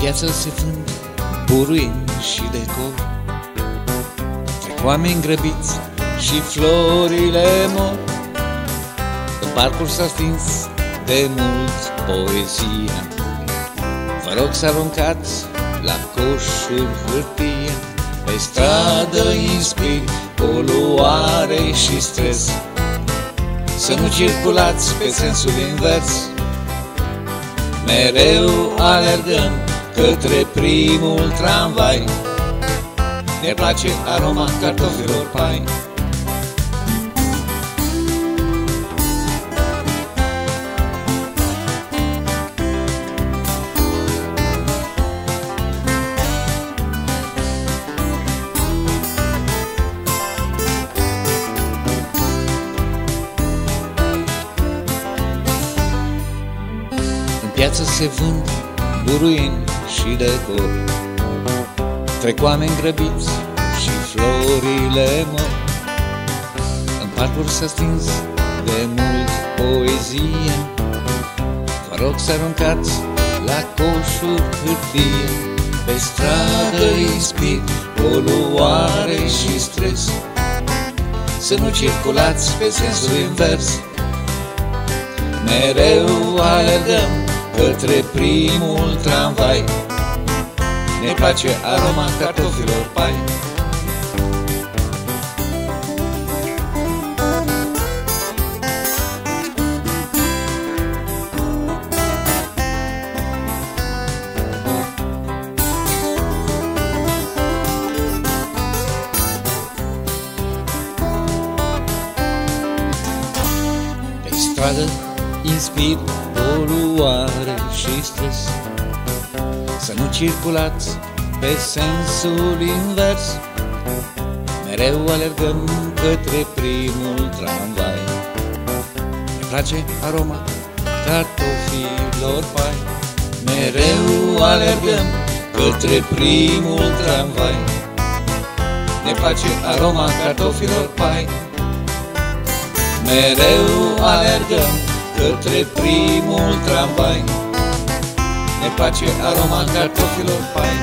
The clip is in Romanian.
piață se vând buruini și decor. Trec oameni grăbiți și florile mor. În parcul s-a stins de mult poezia. Vă rog să aruncați la coșuri hârtie Pe stradă inspiri poluare și stres. Să nu circulați pe sensul invers. Mereu alergăm către primul tramvai. Ne place aroma cartofilor pai. În piață se vând buruini și decor Trec oameni grăbiți și florile mor. În parcuri s-a stins de mult poezie. Vă rog să aruncați la coșuri hârtie. Pe stradă inspir poluare și stres. Să nu circulați pe sensul invers. Mereu alergăm către primul tramvai. Ne place aroma cartofilor pai. Pe stradă inspir poluare și stres. Să nu circulați pe sensul invers. Mereu alergăm către primul tramvai. Ne place aroma cartofilor pai. Mereu alergăm către primul tramvai. Ne place aroma cartofilor pai. Mereu alergăm către primul tramvai. Ne place aroma cartofilor pai